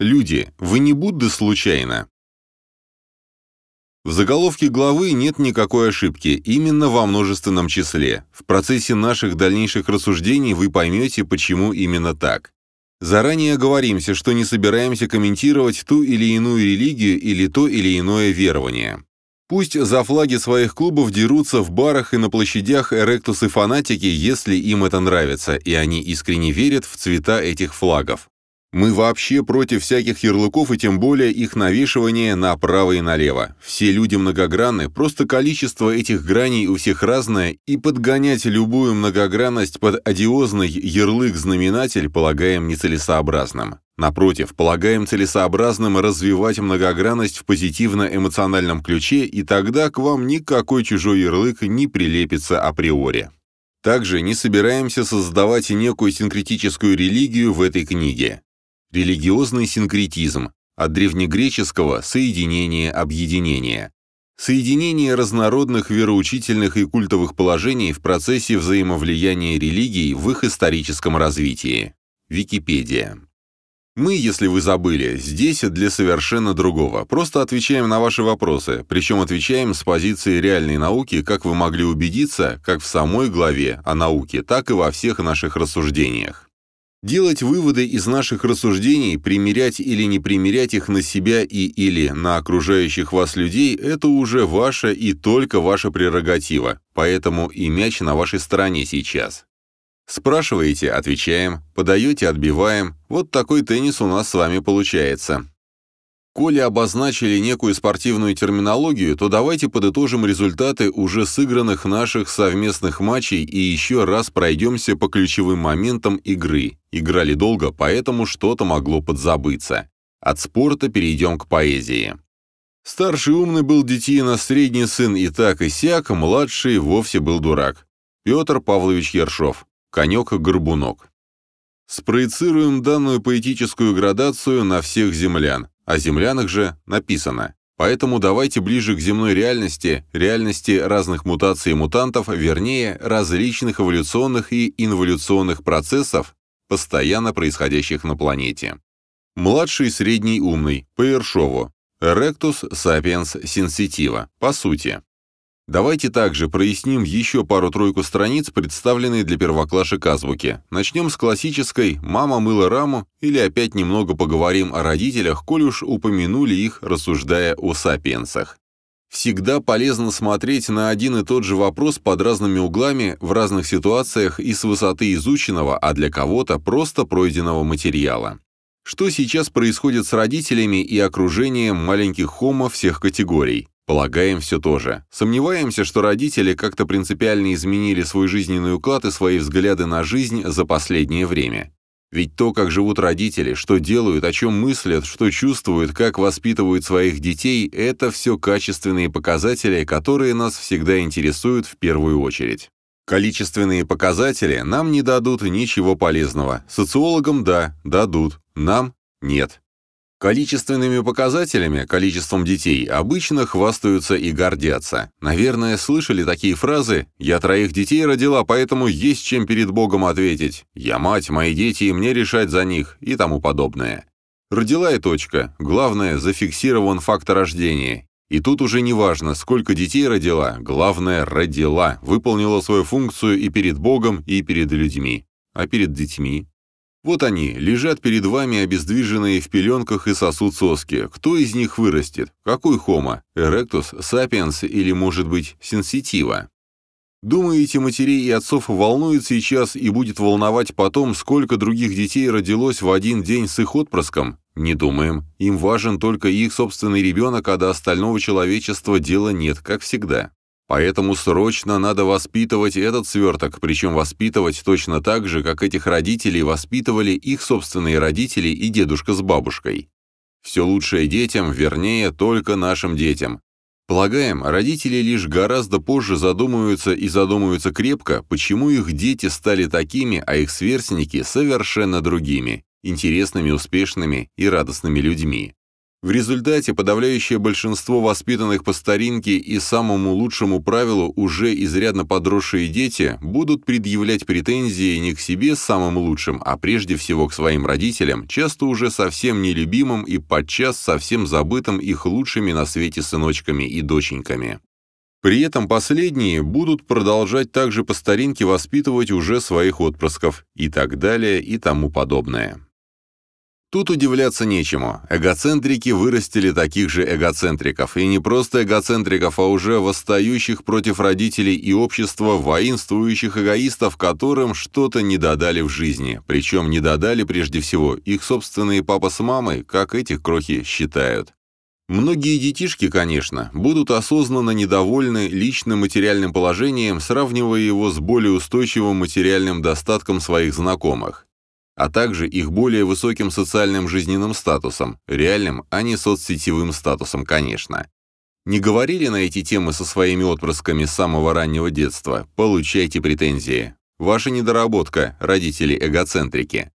Люди, вы не Будды случайно. В заголовке главы нет никакой ошибки, именно во множественном числе. В процессе наших дальнейших рассуждений вы поймете, почему именно так. Заранее оговоримся, что не собираемся комментировать ту или иную религию или то или иное верование. Пусть за флаги своих клубов дерутся в барах и на площадях эректусы-фанатики, если им это нравится, и они искренне верят в цвета этих флагов. Мы вообще против всяких ярлыков и тем более их навешивания направо и налево. Все люди многогранны, просто количество этих граней у всех разное, и подгонять любую многогранность под одиозный ярлык-знаменатель полагаем нецелесообразным. Напротив, полагаем целесообразным развивать многогранность в позитивно-эмоциональном ключе, и тогда к вам никакой чужой ярлык не прилепится априори. Также не собираемся создавать некую синкретическую религию в этой книге. Религиозный синкретизм. От древнегреческого «соединение, объединение». Соединение разнородных вероучительных и культовых положений в процессе взаимовлияния религий в их историческом развитии. Википедия. Мы, если вы забыли, здесь для совершенно другого. Просто отвечаем на ваши вопросы, причем отвечаем с позиции реальной науки, как вы могли убедиться, как в самой главе о науке, так и во всех наших рассуждениях. Делать выводы из наших рассуждений, примерять или не примерять их на себя и или на окружающих вас людей – это уже ваша и только ваша прерогатива, поэтому и мяч на вашей стороне сейчас. Спрашиваете – отвечаем, подаете – отбиваем. Вот такой теннис у нас с вами получается. Коли обозначили некую спортивную терминологию, то давайте подытожим результаты уже сыгранных наших совместных матчей и еще раз пройдемся по ключевым моментам игры. Играли долго, поэтому что-то могло подзабыться. От спорта перейдем к поэзии. Старший умный был детина, средний сын и так и сяк, младший вовсе был дурак. Петр Павлович Ершов. Конек-горбунок. Спроецируем данную поэтическую градацию на всех землян. О землянах же написано. Поэтому давайте ближе к земной реальности, реальности разных мутаций и мутантов, вернее, различных эволюционных и инволюционных процессов, постоянно происходящих на планете. Младший средний умный, по Ершову. Erectus sapiens sensitiva, по сути. Давайте также проясним еще пару-тройку страниц, представленные для первоклашек азбуки. Начнем с классической «Мама мыла раму» или опять немного поговорим о родителях, коль уж упомянули их, рассуждая о сапиенсах. Всегда полезно смотреть на один и тот же вопрос под разными углами, в разных ситуациях и с высоты изученного, а для кого-то просто пройденного материала. Что сейчас происходит с родителями и окружением маленьких хомо всех категорий? Полагаем все то же. Сомневаемся, что родители как-то принципиально изменили свой жизненный уклад и свои взгляды на жизнь за последнее время. Ведь то, как живут родители, что делают, о чем мыслят, что чувствуют, как воспитывают своих детей, это все качественные показатели, которые нас всегда интересуют в первую очередь. Количественные показатели нам не дадут ничего полезного. Социологам – да, дадут. Нам – нет. Количественными показателями, количеством детей, обычно хвастаются и гордятся. Наверное, слышали такие фразы «Я троих детей родила, поэтому есть чем перед Богом ответить», «Я мать, мои дети, и мне решать за них» и тому подобное. Родила и точка. Главное, зафиксирован факт рождения. И тут уже не важно, сколько детей родила, главное, родила, выполнила свою функцию и перед Богом, и перед людьми. А перед детьми? Вот они, лежат перед вами обездвиженные в пеленках и сосуд соски. Кто из них вырастет? Какой хомо? Эректус, сапиенс или, может быть, сенситива? Думаете, матерей и отцов волнует сейчас и будет волновать потом, сколько других детей родилось в один день с их отпрыском? Не думаем. Им важен только их собственный ребенок, а до остального человечества дела нет, как всегда. Поэтому срочно надо воспитывать этот сверток, причем воспитывать точно так же, как этих родителей воспитывали их собственные родители и дедушка с бабушкой. Все лучшее детям, вернее, только нашим детям. Полагаем, родители лишь гораздо позже задумываются и задумываются крепко, почему их дети стали такими, а их сверстники совершенно другими, интересными, успешными и радостными людьми. В результате подавляющее большинство воспитанных по старинке и самому лучшему правилу уже изрядно подросшие дети будут предъявлять претензии не к себе самым лучшим, а прежде всего к своим родителям, часто уже совсем нелюбимым и подчас совсем забытым их лучшими на свете сыночками и доченьками. При этом последние будут продолжать также по старинке воспитывать уже своих отпрысков и так далее и тому подобное. Тут удивляться нечему. Эгоцентрики вырастили таких же эгоцентриков, и не просто эгоцентриков, а уже восстающих против родителей и общества, воинствующих эгоистов, которым что-то не додали в жизни. Причем не додали прежде всего их собственные папа с мамой, как этих крохи считают. Многие детишки, конечно, будут осознанно недовольны личным материальным положением, сравнивая его с более устойчивым материальным достатком своих знакомых а также их более высоким социальным жизненным статусом, реальным, а не соцсетевым статусом, конечно. Не говорили на эти темы со своими отпрысками с самого раннего детства, получайте претензии. Ваша недоработка, родители-эгоцентрики.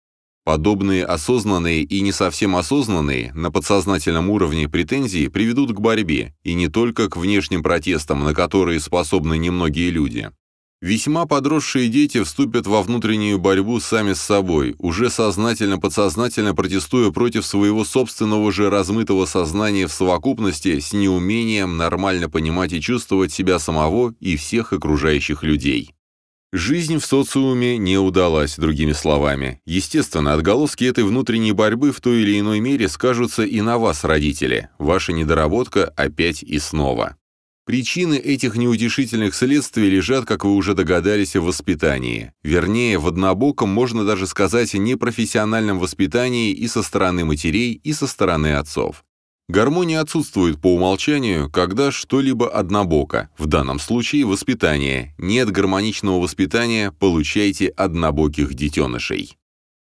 Подобные осознанные и не совсем осознанные на подсознательном уровне претензии приведут к борьбе, и не только к внешним протестам, на которые способны немногие люди. Весьма подросшие дети вступят во внутреннюю борьбу сами с собой, уже сознательно-подсознательно протестуя против своего собственного же размытого сознания в совокупности с неумением нормально понимать и чувствовать себя самого и всех окружающих людей. Жизнь в социуме не удалась, другими словами. Естественно, отголоски этой внутренней борьбы в той или иной мере скажутся и на вас, родители. Ваша недоработка опять и снова. Причины этих неутешительных следствий лежат, как вы уже догадались, в воспитании. Вернее, в однобоком, можно даже сказать, непрофессиональном воспитании и со стороны матерей, и со стороны отцов. Гармония отсутствует по умолчанию, когда что-либо однобоко, в данном случае воспитание. Нет гармоничного воспитания, получайте однобоких детенышей.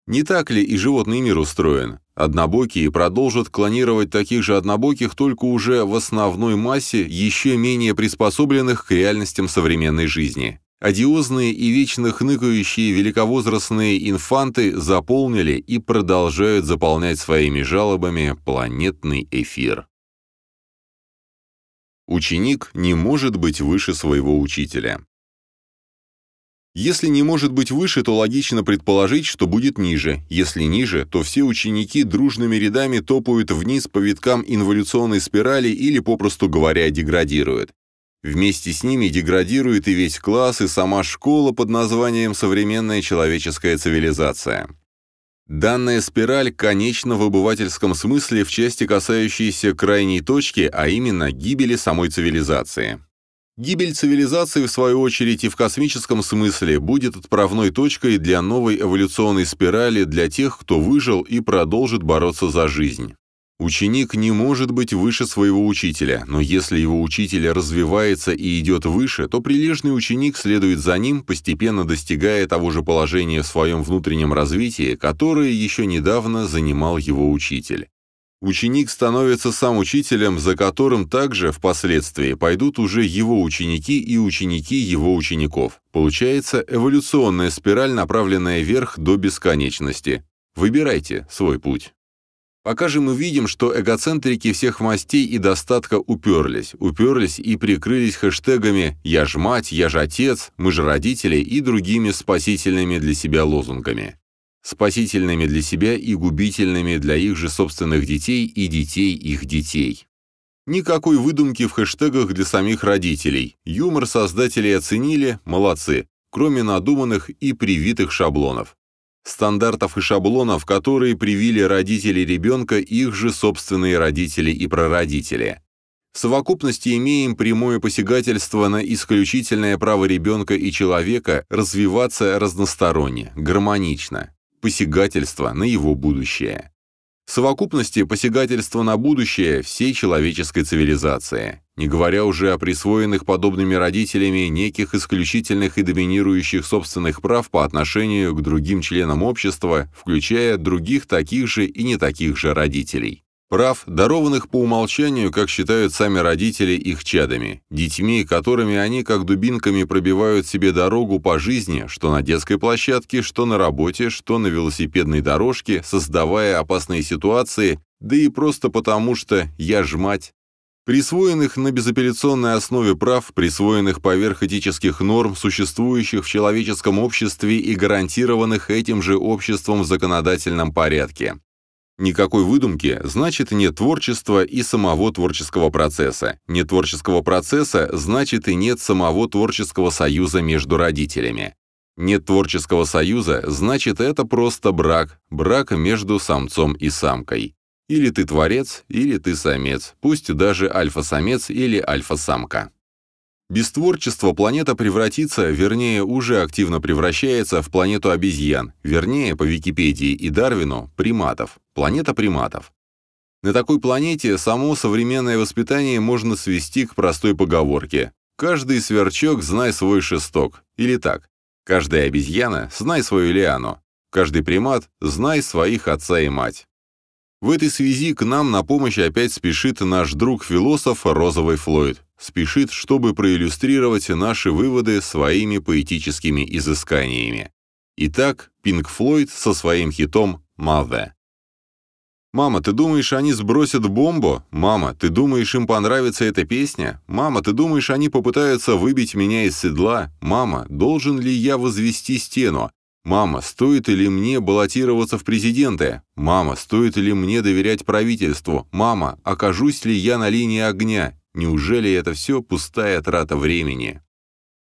Не так ли и животный мир устроен? Однобокие продолжат клонировать таких же однобоких, только уже в основной массе, еще менее приспособленных к реальностям современной жизни. Одиозные и вечно хныкающие великовозрастные инфанты заполнили и продолжают заполнять своими жалобами планетный эфир. Ученик не может быть выше своего учителя. Если не может быть выше, то логично предположить, что будет ниже. Если ниже, то все ученики дружными рядами топают вниз по виткам инволюционной спирали или, попросту говоря, деградируют. Вместе с ними деградирует и весь класс, и сама школа под названием «Современная человеческая цивилизация». Данная спираль конечна в обывательском смысле в части, касающейся крайней точки, а именно гибели самой цивилизации. Гибель цивилизации, в свою очередь, и в космическом смысле будет отправной точкой для новой эволюционной спирали для тех, кто выжил и продолжит бороться за жизнь. Ученик не может быть выше своего учителя, но если его учитель развивается и идет выше, то прилежный ученик следует за ним, постепенно достигая того же положения в своем внутреннем развитии, которое еще недавно занимал его учитель. Ученик становится сам учителем, за которым также впоследствии пойдут уже его ученики и ученики его учеников. Получается эволюционная спираль, направленная вверх до бесконечности. Выбирайте свой путь. Пока же мы видим, что эгоцентрики всех мастей и достатка уперлись, уперлись и прикрылись хэштегами «Я ж мать», «Я ж отец», «Мы же родители» и другими спасительными для себя лозунгами спасительными для себя и губительными для их же собственных детей и детей их детей. Никакой выдумки в хэштегах для самих родителей. Юмор создателей оценили, молодцы, кроме надуманных и привитых шаблонов. Стандартов и шаблонов, которые привили родители ребенка их же собственные родители и прародители. В совокупности имеем прямое посягательство на исключительное право ребенка и человека развиваться разносторонне, гармонично посягательство на его будущее. В совокупности посягательство на будущее всей человеческой цивилизации, не говоря уже о присвоенных подобными родителями неких исключительных и доминирующих собственных прав по отношению к другим членам общества, включая других таких же и не таких же родителей. Прав, дарованных по умолчанию, как считают сами родители, их чадами, детьми, которыми они как дубинками пробивают себе дорогу по жизни, что на детской площадке, что на работе, что на велосипедной дорожке, создавая опасные ситуации Да и просто потому, что я ж мать. Присвоенных на безапелляционной основе прав, присвоенных поверх этических норм, существующих в человеческом обществе и гарантированных этим же обществом в законодательном порядке. Никакой выдумки, значит нет творчества и самого творческого процесса. Нет творческого процесса, значит и нет самого творческого союза между родителями. Нет творческого союза, значит это просто брак, брак между самцом и самкой. Или ты творец, или ты самец, пусть даже альфа-самец или альфа-самка. Без творчества планета превратится, вернее, уже активно превращается в планету обезьян, вернее, по Википедии и Дарвину, приматов, планета приматов. На такой планете само современное воспитание можно свести к простой поговорке «Каждый сверчок знай свой шесток» или так «Каждая обезьяна знай свою лиану», «Каждый примат знай своих отца и мать». В этой связи к нам на помощь опять спешит наш друг-философ Розовый Флойд. Спешит, чтобы проиллюстрировать наши выводы своими поэтическими изысканиями. Итак, Пинк Флойд со своим хитом «Mother». «Мама, ты думаешь, они сбросят бомбу? Мама, ты думаешь, им понравится эта песня? Мама, ты думаешь, они попытаются выбить меня из седла? Мама, должен ли я возвести стену? «Мама, стоит ли мне баллотироваться в президенты? Мама, стоит ли мне доверять правительству? Мама, окажусь ли я на линии огня? Неужели это все пустая трата времени?»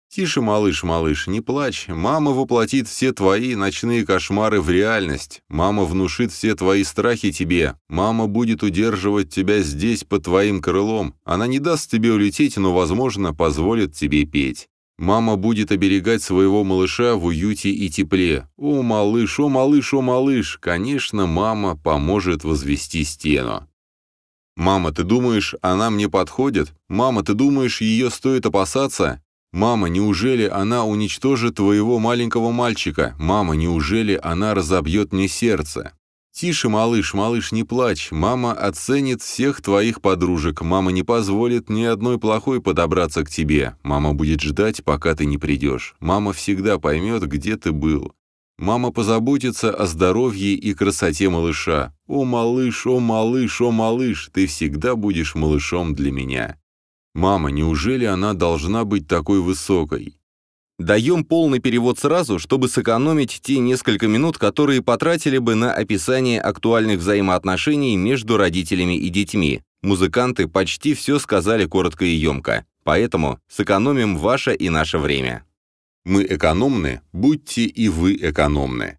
«Тише, малыш, малыш, не плачь. Мама воплотит все твои ночные кошмары в реальность. Мама внушит все твои страхи тебе. Мама будет удерживать тебя здесь под твоим крылом. Она не даст тебе улететь, но, возможно, позволит тебе петь. Мама будет оберегать своего малыша в уюте и тепле. О, малыш, о, малыш, о, малыш! Конечно, мама поможет возвести стену. «Мама, ты думаешь, она мне подходит? Мама, ты думаешь, ее стоит опасаться? Мама, неужели она уничтожит твоего маленького мальчика? Мама, неужели она разобьет мне сердце?» «Тише, малыш, малыш, не плачь. Мама оценит всех твоих подружек. Мама не позволит ни одной плохой подобраться к тебе. Мама будет ждать, пока ты не придешь. Мама всегда поймет, где ты был. Мама позаботится о здоровье и красоте малыша. О, малыш, о, малыш, о, малыш, ты всегда будешь малышом для меня. Мама, неужели она должна быть такой высокой? Даем полный перевод сразу, чтобы сэкономить те несколько минут, которые потратили бы на описание актуальных взаимоотношений между родителями и детьми. Музыканты почти все сказали коротко и емко, поэтому сэкономим ваше и наше время. Мы экономны, будьте и вы экономны.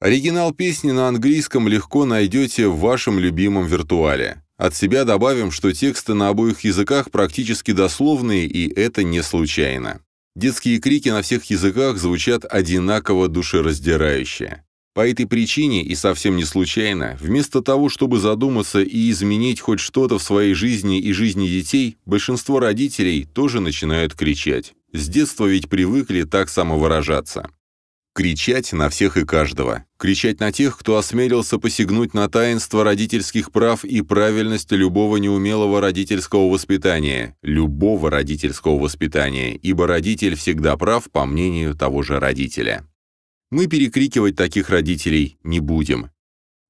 Оригинал песни на английском легко найдете в вашем любимом виртуале. От себя добавим, что тексты на обоих языках практически дословные, и это не случайно. Детские крики на всех языках звучат одинаково душераздирающе. По этой причине, и совсем не случайно, вместо того, чтобы задуматься и изменить хоть что-то в своей жизни и жизни детей, большинство родителей тоже начинают кричать. С детства ведь привыкли так самовыражаться. Кричать на всех и каждого. Кричать на тех, кто осмелился посягнуть на таинство родительских прав и правильность любого неумелого родительского воспитания. Любого родительского воспитания, ибо родитель всегда прав, по мнению того же родителя. Мы перекрикивать таких родителей не будем.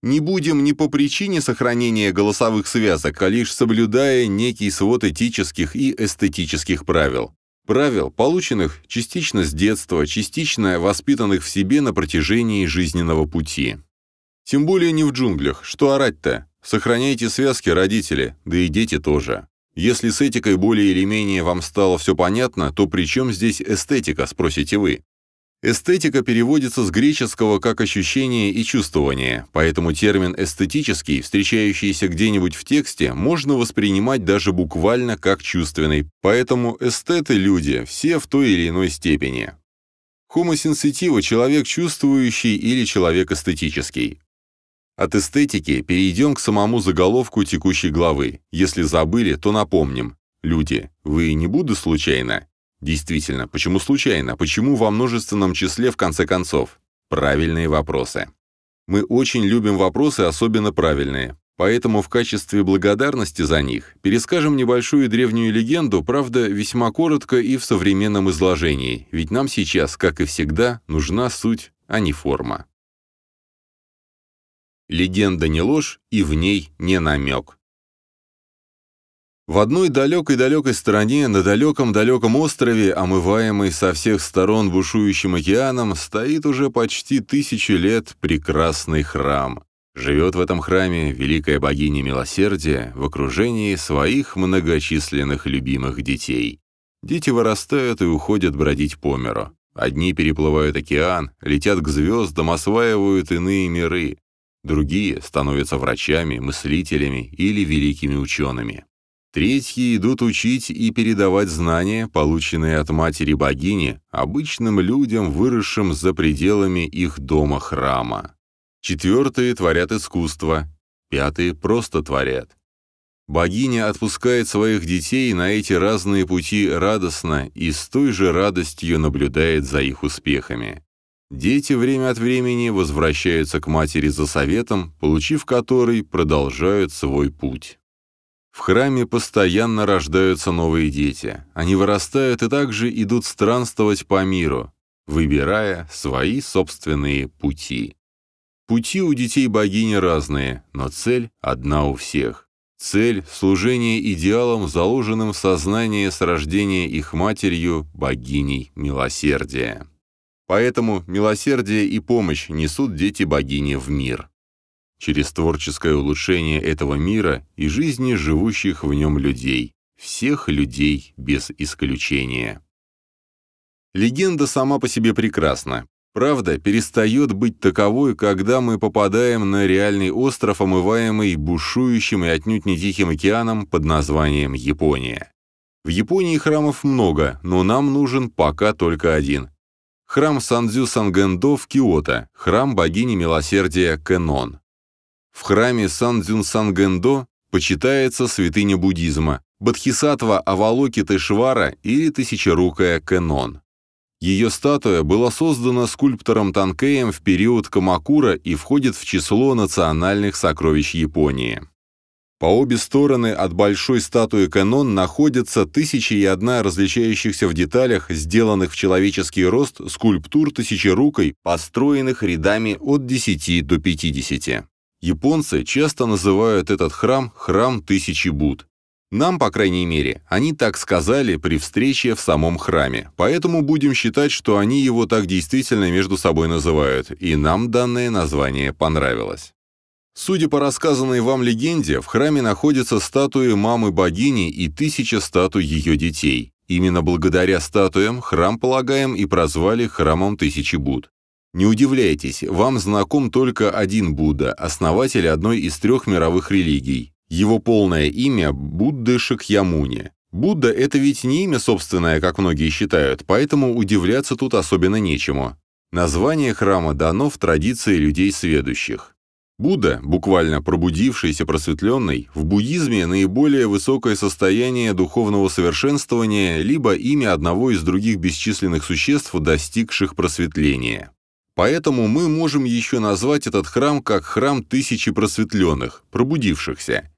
Не будем не по причине сохранения голосовых связок, а лишь соблюдая некий свод этических и эстетических правил. Правил, полученных частично с детства, частично воспитанных в себе на протяжении жизненного пути. Тем более не в джунглях. Что орать-то? Сохраняйте связки, родители, да и дети тоже. Если с этикой более или менее вам стало все понятно, то при чем здесь эстетика, спросите вы? Эстетика переводится с греческого как ощущение и чувствование, поэтому термин «эстетический», встречающийся где-нибудь в тексте, можно воспринимать даже буквально как чувственный, поэтому эстеты-люди все в той или иной степени. Homo sensitive – человек чувствующий или человек эстетический. От эстетики перейдем к самому заголовку текущей главы. Если забыли, то напомним. Люди, вы не буду случайно? Действительно, почему случайно? Почему во множественном числе в конце концов? Правильные вопросы. Мы очень любим вопросы, особенно правильные. Поэтому в качестве благодарности за них перескажем небольшую древнюю легенду, правда, весьма коротко и в современном изложении, ведь нам сейчас, как и всегда, нужна суть, а не форма. Легенда не ложь, и в ней не намек. В одной далекой-далекой стране, на далеком-далеком острове, омываемый со всех сторон бушующим океаном, стоит уже почти тысячу лет прекрасный храм. Живет в этом храме великая богиня милосердия в окружении своих многочисленных любимых детей. Дети вырастают и уходят бродить по миру. Одни переплывают океан, летят к звездам, осваивают иные миры. Другие становятся врачами, мыслителями или великими учеными. Третьи идут учить и передавать знания, полученные от матери-богини, обычным людям, выросшим за пределами их дома-храма. Четвертые творят искусство, пятые просто творят. Богиня отпускает своих детей на эти разные пути радостно и с той же радостью наблюдает за их успехами. Дети время от времени возвращаются к матери за советом, получив который, продолжают свой путь. В храме постоянно рождаются новые дети. Они вырастают и также идут странствовать по миру, выбирая свои собственные пути. Пути у детей богини разные, но цель одна у всех. Цель – служение идеалам, заложенным в сознание с рождения их матерью, богиней милосердия. Поэтому милосердие и помощь несут дети богини в мир. Через творческое улучшение этого мира и жизни живущих в нем людей, всех людей без исключения. Легенда сама по себе прекрасна, Правда перестает быть таковой, когда мы попадаем на реальный остров, омываемый бушующим и отнюдь не тихим океаном под названием Япония. В Японии храмов много, но нам нужен пока только один. Храм Сандзю Сангендо в Киото, храм богини милосердия Кэнон. В храме Сандзюн Сангендо почитается святыня буддизма, Бодхисаттва Авалокитешвара или Тысячерукая Кэнон. Ее статуя была создана скульптором Танкеем в период Камакура и входит в число национальных сокровищ Японии. По обе стороны от большой статуи Канон находятся тысячи и одна различающихся в деталях, сделанных в человеческий рост, скульптур тысячерукой, построенных рядами от 10 до 50. Японцы часто называют этот храм «храм тысячи Буд». Нам, по крайней мере, они так сказали при встрече в самом храме, поэтому будем считать, что они его так действительно между собой называют, и нам данное название понравилось. Судя по рассказанной вам легенде, в храме находятся статуи мамы-богини и тысяча статуй ее детей. Именно благодаря статуям храм, полагаем, и прозвали храмом тысячи Буд. Не удивляйтесь, вам знаком только один Будда, основатель одной из трех мировых религий его полное имя – Будды Шакьямуни. Будда – это ведь не имя собственное, как многие считают, поэтому удивляться тут особенно нечему. Название храма дано в традиции людей сведущих. Будда, буквально пробудившийся, просветленный, в буддизме наиболее высокое состояние духовного совершенствования либо имя одного из других бесчисленных существ, достигших просветления. Поэтому мы можем еще назвать этот храм как храм тысячи просветленных, пробудившихся.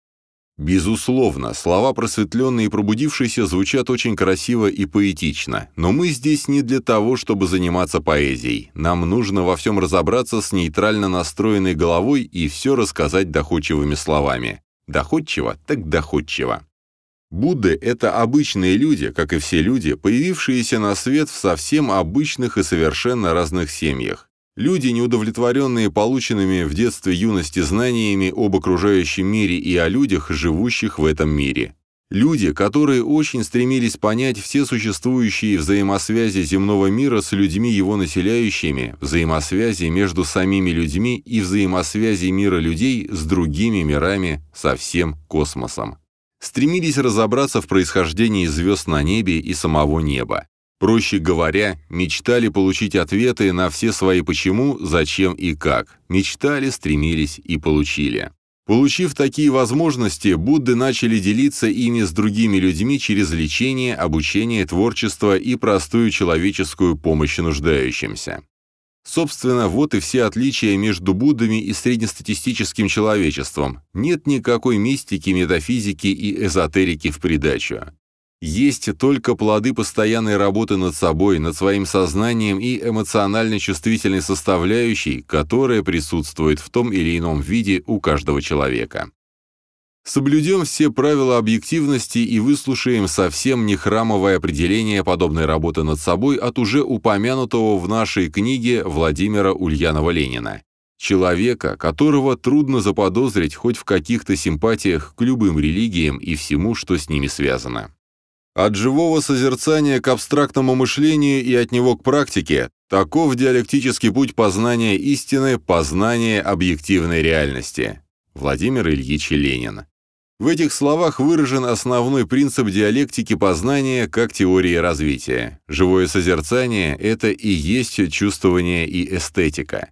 Безусловно, слова «просветленные» и «пробудившиеся» звучат очень красиво и поэтично, но мы здесь не для того, чтобы заниматься поэзией. Нам нужно во всем разобраться с нейтрально настроенной головой и все рассказать доходчивыми словами. Доходчиво, так доходчиво. Будды — это обычные люди, как и все люди, появившиеся на свет в совсем обычных и совершенно разных семьях. Люди, неудовлетворенные полученными в детстве юности знаниями об окружающем мире и о людях, живущих в этом мире. Люди, которые очень стремились понять все существующие взаимосвязи земного мира с людьми его населяющими, взаимосвязи между самими людьми и взаимосвязи мира людей с другими мирами, со всем космосом. Стремились разобраться в происхождении звезд на небе и самого неба. Проще говоря, мечтали получить ответы на все свои почему, зачем и как. Мечтали, стремились и получили. Получив такие возможности, Будды начали делиться ими с другими людьми через лечение, обучение, творчество и простую человеческую помощь нуждающимся. Собственно, вот и все отличия между Буддами и среднестатистическим человечеством. Нет никакой мистики, метафизики и эзотерики в придачу. Есть только плоды постоянной работы над собой, над своим сознанием и эмоционально чувствительной составляющей, которая присутствует в том или ином виде у каждого человека. Соблюдем все правила объективности и выслушаем совсем не храмовое определение подобной работы над собой от уже упомянутого в нашей книге Владимира Ульянова-Ленина. Человека, которого трудно заподозрить хоть в каких-то симпатиях к любым религиям и всему, что с ними связано. От живого созерцания к абстрактному мышлению и от него к практике таков диалектический путь познания истины, познания объективной реальности. Владимир Ильич Ленин. В этих словах выражен основной принцип диалектики познания как теории развития. Живое созерцание – это и есть чувствование и эстетика.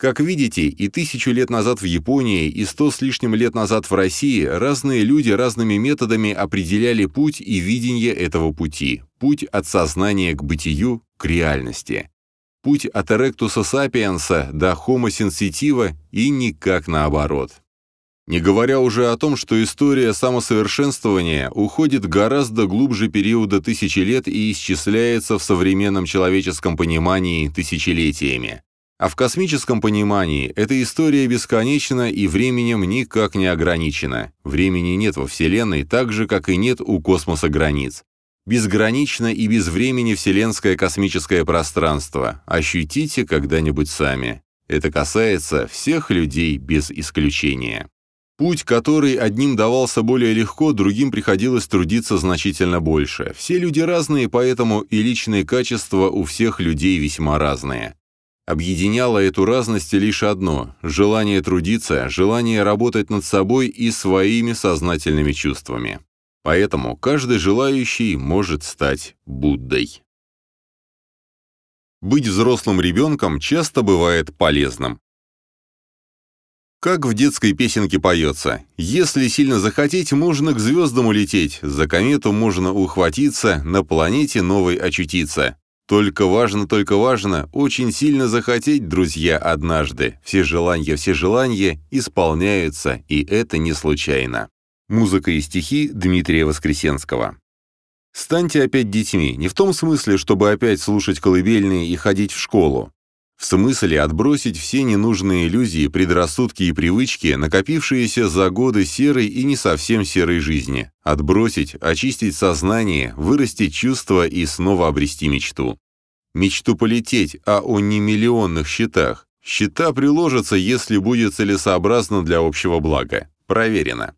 Как видите, и тысячу лет назад в Японии, и сто с лишним лет назад в России разные люди разными методами определяли путь и видение этого пути, путь от сознания к бытию, к реальности. Путь от эректуса сапиенса до homo sensitiva и никак наоборот. Не говоря уже о том, что история самосовершенствования уходит гораздо глубже периода тысячи лет и исчисляется в современном человеческом понимании тысячелетиями. А в космическом понимании эта история бесконечна и временем никак не ограничена. Времени нет во Вселенной, так же, как и нет у космоса границ. Безгранично и без времени вселенское космическое пространство. Ощутите когда-нибудь сами. Это касается всех людей без исключения. Путь, который одним давался более легко, другим приходилось трудиться значительно больше. Все люди разные, поэтому и личные качества у всех людей весьма разные. Объединяло эту разность лишь одно – желание трудиться, желание работать над собой и своими сознательными чувствами. Поэтому каждый желающий может стать Буддой. Быть взрослым ребенком часто бывает полезным. Как в детской песенке поется, если сильно захотеть, можно к звездам улететь, за комету можно ухватиться, на планете новой очутиться. Только важно, только важно, очень сильно захотеть, друзья, однажды. Все желания, все желания исполняются, и это не случайно. Музыка и стихи Дмитрия Воскресенского. Станьте опять детьми, не в том смысле, чтобы опять слушать колыбельные и ходить в школу. В смысле отбросить все ненужные иллюзии, предрассудки и привычки, накопившиеся за годы серой и не совсем серой жизни. Отбросить, очистить сознание, вырастить чувства и снова обрести мечту. Мечту полететь, а о не миллионных счетах. Счета приложатся, если будет целесообразно для общего блага. Проверено.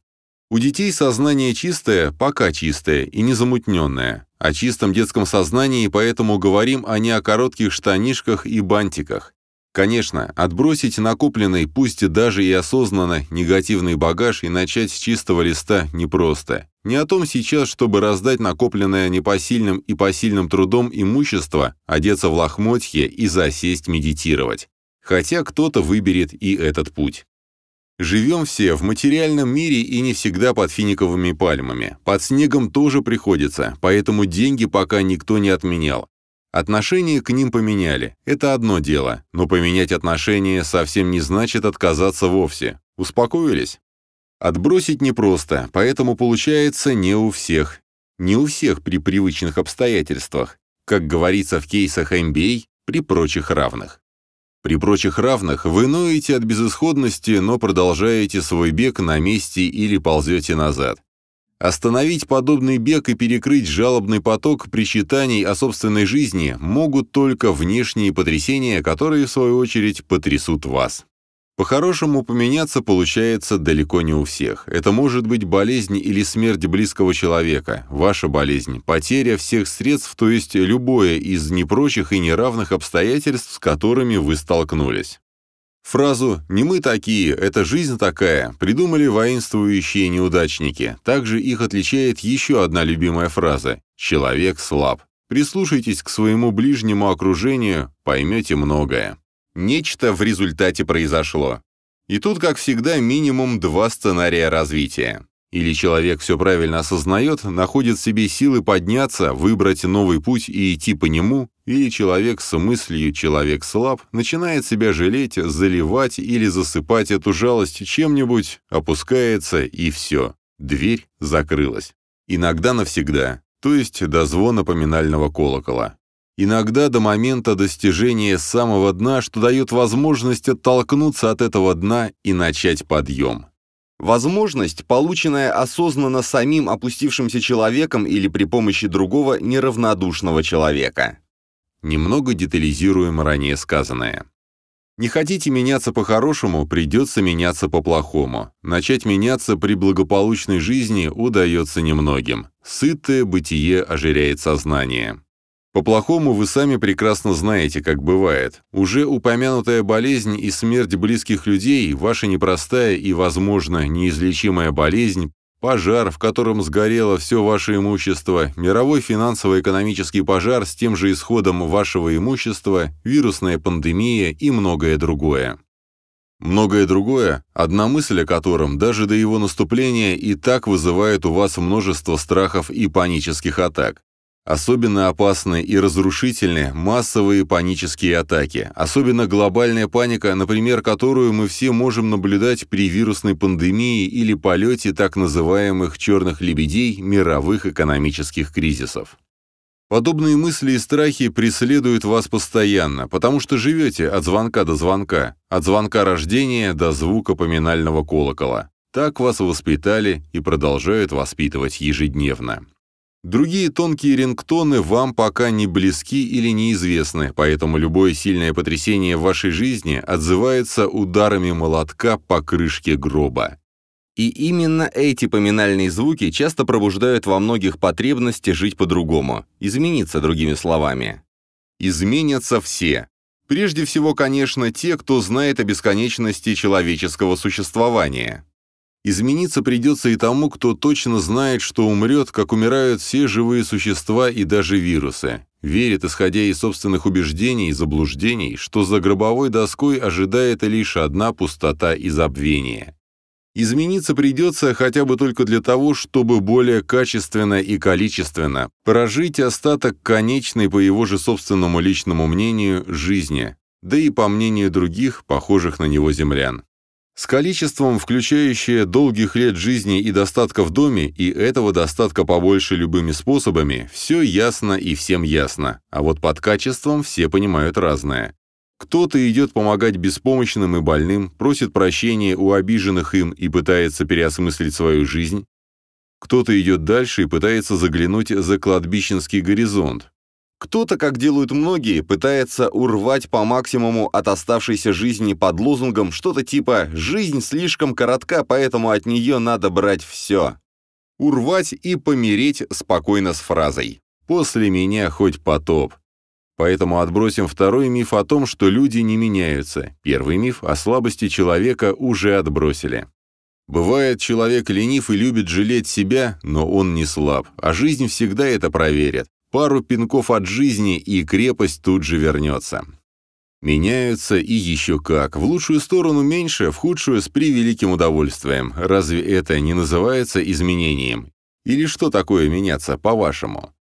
У детей сознание чистое, пока чистое и незамутненное. О чистом детском сознании, поэтому говорим, а не о коротких штанишках и бантиках. Конечно, отбросить накопленный, пусть даже и осознанно, негативный багаж и начать с чистого листа непросто. Не о том сейчас, чтобы раздать накопленное непосильным и посильным трудом имущество, одеться в лохмотье и засесть медитировать. Хотя кто-то выберет и этот путь. Живем все в материальном мире и не всегда под финиковыми пальмами. Под снегом тоже приходится, поэтому деньги пока никто не отменял. Отношения к ним поменяли. Это одно дело, но поменять отношения совсем не значит отказаться вовсе. Успокоились? Отбросить непросто, поэтому получается не у всех. Не у всех при привычных обстоятельствах. Как говорится в кейсах MBA, при прочих равных. При прочих равных вы ноете от безысходности, но продолжаете свой бег на месте или ползете назад. Остановить подобный бег и перекрыть жалобный поток причитаний о собственной жизни могут только внешние потрясения, которые, в свою очередь, потрясут вас. По-хорошему, поменяться получается далеко не у всех. Это может быть болезнь или смерть близкого человека, ваша болезнь, потеря всех средств, то есть любое из непрочих и неравных обстоятельств, с которыми вы столкнулись. Фразу «не мы такие, это жизнь такая» придумали воинствующие неудачники. Также их отличает еще одна любимая фраза «человек слаб». Прислушайтесь к своему ближнему окружению, поймете многое. Нечто в результате произошло. И тут, как всегда, минимум два сценария развития. Или человек все правильно осознает, находит в себе силы подняться, выбрать новый путь и идти по нему, или человек с мыслью «человек слаб» начинает себя жалеть, заливать или засыпать эту жалость чем-нибудь, опускается и все. Дверь закрылась. Иногда навсегда. то есть до звона поминального колокола. Иногда до момента достижения самого дна, что дает возможность оттолкнуться от этого дна и начать подъем. Возможность, полученная осознанно самим опустившимся человеком или при помощи другого неравнодушного человека. Немного детализируем ранее сказанное. Не хотите меняться по-хорошему, придется меняться по-плохому. Начать меняться при благополучной жизни удается немногим. Сытое бытие ожиряет сознание. По-плохому вы сами прекрасно знаете, как бывает. Уже упомянутая болезнь и смерть близких людей, ваша непростая и, возможно, неизлечимая болезнь, пожар, в котором сгорело все ваше имущество, мировой финансово-экономический пожар с тем же исходом вашего имущества, вирусная пандемия и многое другое. Многое другое, одна мысль о котором даже до его наступления и так вызывает у вас множество страхов и панических атак. Особенно опасны и разрушительны массовые панические атаки, особенно глобальная паника, например, которую мы все можем наблюдать при вирусной пандемии или полете так называемых «черных лебедей» мировых экономических кризисов. Подобные мысли и страхи преследуют вас постоянно, потому что живете от звонка до звонка, от звонка рождения до звука поминального колокола. Так вас воспитали и продолжают воспитывать ежедневно. Другие тонкие рингтоны вам пока не близки или неизвестны, поэтому любое сильное потрясение в вашей жизни отзывается ударами молотка по крышке гроба. И именно эти поминальные звуки часто пробуждают во многих потребности жить по-другому, измениться другими словами. Изменятся все. Прежде всего, конечно, те, кто знает о бесконечности человеческого существования. Измениться придется и тому, кто точно знает, что умрет, как умирают все живые существа и даже вирусы. Верит, исходя из собственных убеждений и заблуждений, что за гробовой доской ожидает лишь одна пустота и забвение. Измениться придется хотя бы только для того, чтобы более качественно и количественно прожить остаток конечной, по его же собственному личному мнению, жизни, да и по мнению других, похожих на него землян. С количеством, включающее долгих лет жизни и достатка в доме, и этого достатка побольше любыми способами, все ясно и всем ясно, а вот под качеством все понимают разное. Кто-то идет помогать беспомощным и больным, просит прощения у обиженных им и пытается переосмыслить свою жизнь. Кто-то идет дальше и пытается заглянуть за кладбищенский горизонт, кто-то, как делают многие, пытается урвать по максимуму от оставшейся жизни под лозунгом что-то типа «жизнь слишком коротка, поэтому от нее надо брать все». Урвать и помереть спокойно с фразой «после меня хоть потоп». Поэтому отбросим второй миф о том, что люди не меняются. Первый миф о слабости человека уже отбросили. Бывает, человек ленив и любит жалеть себя, но он не слаб, а жизнь всегда это проверит. Пару пинков от жизни, и крепость тут же вернется. Меняются и еще как. В лучшую сторону меньше, в худшую с превеликим удовольствием. Разве это не называется изменением? Или что такое меняться, по-вашему?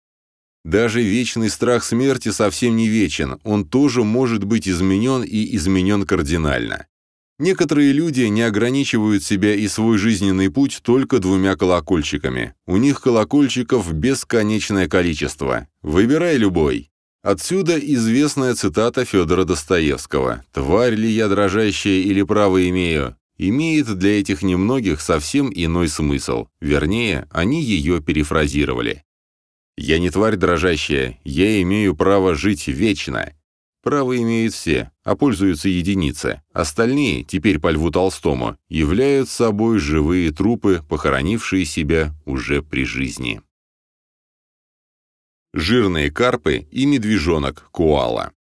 Даже вечный страх смерти совсем не вечен, он тоже может быть изменен и изменен кардинально. Некоторые люди не ограничивают себя и свой жизненный путь только двумя колокольчиками. У них колокольчиков бесконечное количество. Выбирай любой. Отсюда известная цитата Федора Достоевского «Тварь ли я дрожащая или право имею?» имеет для этих немногих совсем иной смысл. Вернее, они ее перефразировали. «Я не тварь дрожащая, я имею право жить вечно. Право имеют все, а пользуются единицы. Остальные, теперь по Льву Толстому, являют собой живые трупы, похоронившие себя уже при жизни. Жирные карпы и медвежонок Куала.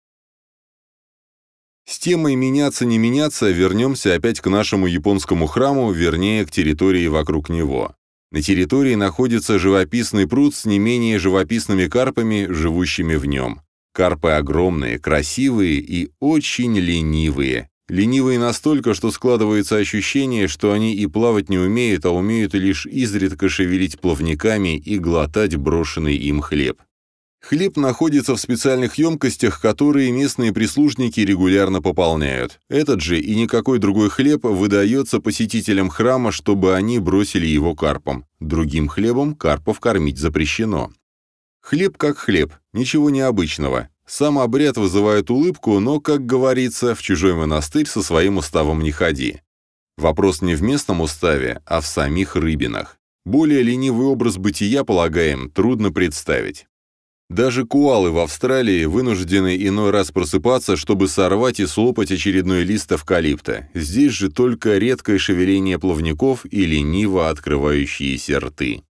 С темой «меняться, не меняться» вернемся опять к нашему японскому храму, вернее, к территории вокруг него. На территории находится живописный пруд с не менее живописными карпами, живущими в нем. Карпы огромные, красивые и очень ленивые. Ленивые настолько, что складывается ощущение, что они и плавать не умеют, а умеют лишь изредка шевелить плавниками и глотать брошенный им хлеб. Хлеб находится в специальных емкостях, которые местные прислужники регулярно пополняют. Этот же и никакой другой хлеб выдается посетителям храма, чтобы они бросили его карпам. Другим хлебом карпов кормить запрещено. Хлеб как хлеб, ничего необычного. Сам обряд вызывает улыбку, но, как говорится, в чужой монастырь со своим уставом не ходи. Вопрос не в местном уставе, а в самих рыбинах. Более ленивый образ бытия, полагаем, трудно представить. Даже куалы в Австралии вынуждены иной раз просыпаться, чтобы сорвать и слопать очередной лист эвкалипта. Здесь же только редкое шевеление плавников и лениво открывающиеся рты.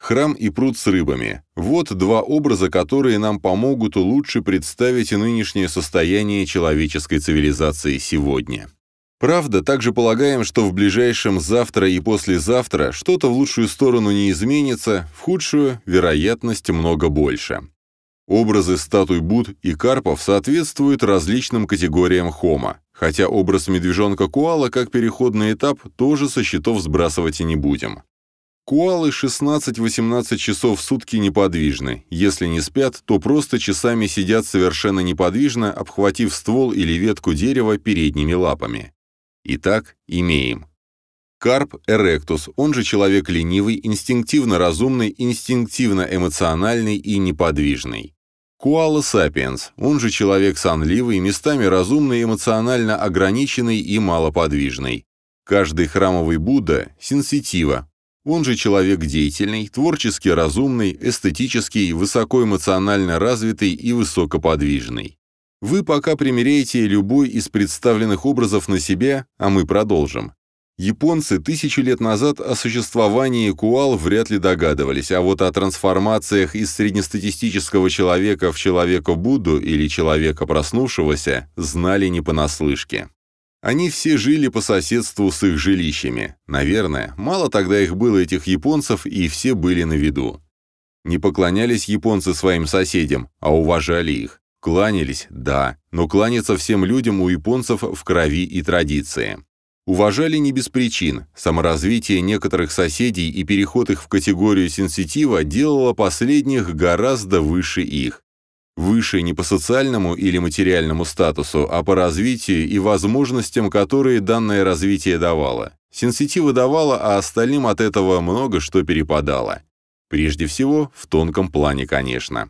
Храм и пруд с рыбами. Вот два образа, которые нам помогут лучше представить нынешнее состояние человеческой цивилизации сегодня. Правда, также полагаем, что в ближайшем завтра и послезавтра что-то в лучшую сторону не изменится, в худшую вероятность много больше. Образы статуй Буд и Карпов соответствуют различным категориям хома, хотя образ медвежонка-куала как переходный этап тоже со счетов сбрасывать и не будем. Куалы 16-18 часов в сутки неподвижны. Если не спят, то просто часами сидят совершенно неподвижно, обхватив ствол или ветку дерева передними лапами. Итак, имеем. Карп эректус, он же человек ленивый, инстинктивно разумный, инстинктивно эмоциональный и неподвижный. Куала сапиенс, он же человек сонливый, местами разумный, эмоционально ограниченный и малоподвижный. Каждый храмовый Будда – сенситива, он же человек деятельный, творчески разумный, эстетический, высокоэмоционально развитый и высокоподвижный. Вы пока примеряете любой из представленных образов на себя, а мы продолжим. Японцы тысячу лет назад о существовании куал вряд ли догадывались, а вот о трансформациях из среднестатистического человека в человека Будду или человека проснувшегося знали не понаслышке. Они все жили по соседству с их жилищами. Наверное, мало тогда их было, этих японцев, и все были на виду. Не поклонялись японцы своим соседям, а уважали их. Кланялись, да, но кланяться всем людям у японцев в крови и традиции. Уважали не без причин. Саморазвитие некоторых соседей и переход их в категорию сенситива делало последних гораздо выше их. Выше не по социальному или материальному статусу, а по развитию и возможностям, которые данное развитие давало. Сенситива давало, а остальным от этого много что перепадало. Прежде всего, в тонком плане, конечно.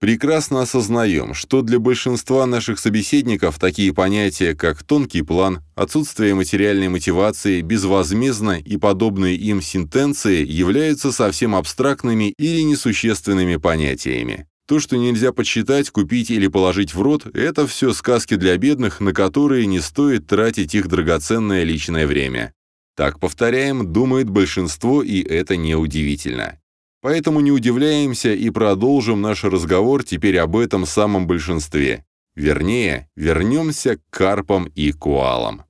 Прекрасно осознаем, что для большинства наших собеседников такие понятия, как тонкий план, отсутствие материальной мотивации, безвозмездно и подобные им сентенции являются совсем абстрактными или несущественными понятиями. То, что нельзя подсчитать, купить или положить в рот, это все сказки для бедных, на которые не стоит тратить их драгоценное личное время. Так, повторяем, думает большинство, и это неудивительно. Поэтому не удивляемся и продолжим наш разговор теперь об этом самом большинстве. Вернее, вернемся к карпам и куалам.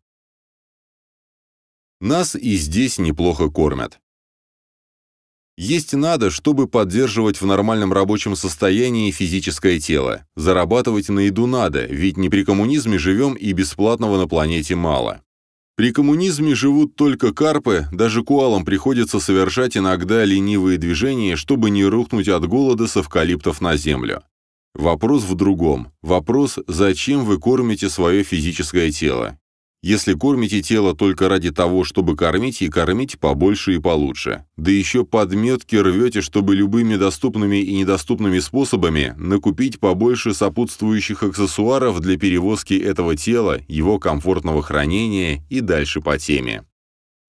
Нас и здесь неплохо кормят. Есть надо, чтобы поддерживать в нормальном рабочем состоянии физическое тело. Зарабатывать на еду надо, ведь не при коммунизме живем и бесплатного на планете мало. При коммунизме живут только карпы, даже куалам приходится совершать иногда ленивые движения, чтобы не рухнуть от голода с эвкалиптов на землю. Вопрос в другом. Вопрос, зачем вы кормите свое физическое тело? Если кормите тело только ради того, чтобы кормить, и кормить побольше и получше. Да еще подметки рвете, чтобы любыми доступными и недоступными способами накупить побольше сопутствующих аксессуаров для перевозки этого тела, его комфортного хранения и дальше по теме.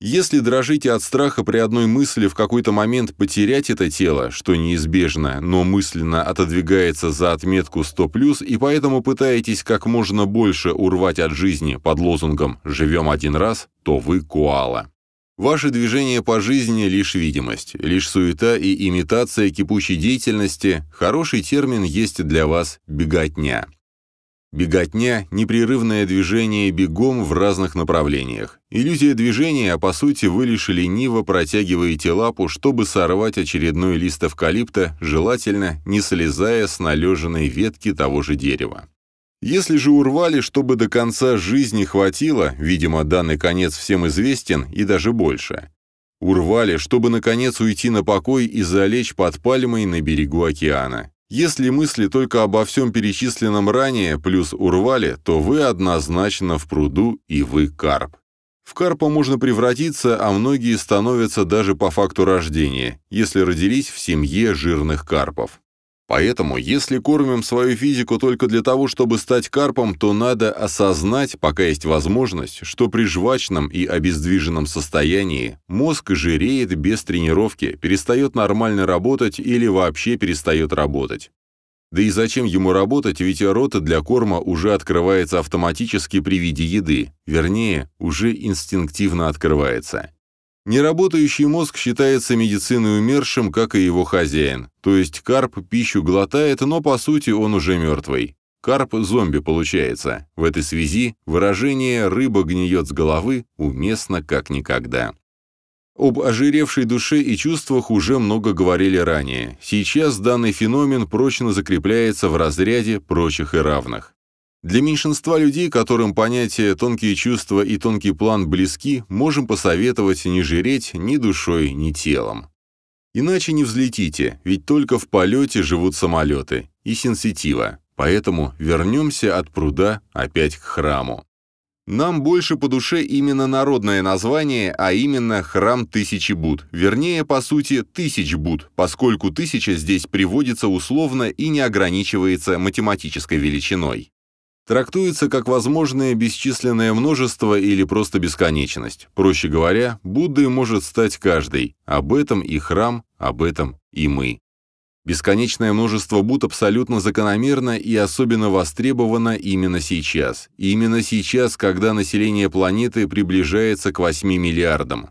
Если дрожите от страха при одной мысли в какой-то момент потерять это тело, что неизбежно, но мысленно отодвигается за отметку 100+, и поэтому пытаетесь как можно больше урвать от жизни под лозунгом «живем один раз», то вы куала. Ваше движение по жизни – лишь видимость, лишь суета и имитация кипучей деятельности, хороший термин есть для вас «беготня». Беготня – непрерывное движение бегом в разных направлениях. Иллюзия движения, а по сути вы лишь лениво протягиваете лапу, чтобы сорвать очередной лист эвкалипта, желательно не слезая с належенной ветки того же дерева. Если же урвали, чтобы до конца жизни хватило, видимо, данный конец всем известен и даже больше. Урвали, чтобы наконец уйти на покой и залечь под пальмой на берегу океана. Если мысли только обо всем перечисленном ранее, плюс урвали, то вы однозначно в пруду и вы карп. В карпа можно превратиться, а многие становятся даже по факту рождения, если родились в семье жирных карпов. Поэтому, если кормим свою физику только для того, чтобы стать карпом, то надо осознать, пока есть возможность, что при жвачном и обездвиженном состоянии мозг жиреет без тренировки, перестает нормально работать или вообще перестает работать. Да и зачем ему работать, ведь рот для корма уже открывается автоматически при виде еды, вернее, уже инстинктивно открывается. Неработающий мозг считается медициной умершим, как и его хозяин. То есть карп пищу глотает, но по сути он уже мертвый. Карп-зомби получается. В этой связи выражение «рыба гниет с головы» уместно как никогда. Об ожиревшей душе и чувствах уже много говорили ранее. Сейчас данный феномен прочно закрепляется в разряде прочих и равных. Для меньшинства людей, которым понятия «тонкие чувства» и «тонкий план» близки, можем посоветовать не жиреть ни душой, ни телом. Иначе не взлетите, ведь только в полете живут самолеты и сенситива. Поэтому вернемся от пруда опять к храму. Нам больше по душе именно народное название, а именно «Храм Тысячи Буд», вернее, по сути, «Тысяч Буд», поскольку тысяча здесь приводится условно и не ограничивается математической величиной трактуется как возможное бесчисленное множество или просто бесконечность. Проще говоря, Буддой может стать каждый. Об этом и храм, об этом и мы. Бесконечное множество Будд абсолютно закономерно и особенно востребовано именно сейчас. именно сейчас, когда население планеты приближается к 8 миллиардам.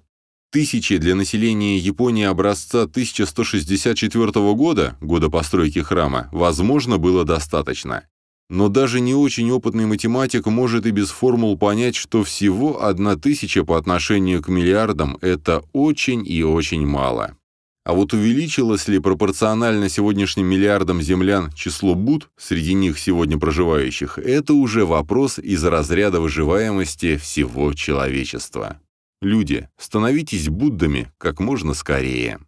Тысячи для населения Японии образца 1164 года, года постройки храма, возможно, было достаточно. Но даже не очень опытный математик может и без формул понять, что всего одна тысяча по отношению к миллиардам – это очень и очень мало. А вот увеличилось ли пропорционально сегодняшним миллиардам землян число Буд среди них сегодня проживающих, это уже вопрос из разряда выживаемости всего человечества. Люди, становитесь Буддами как можно скорее.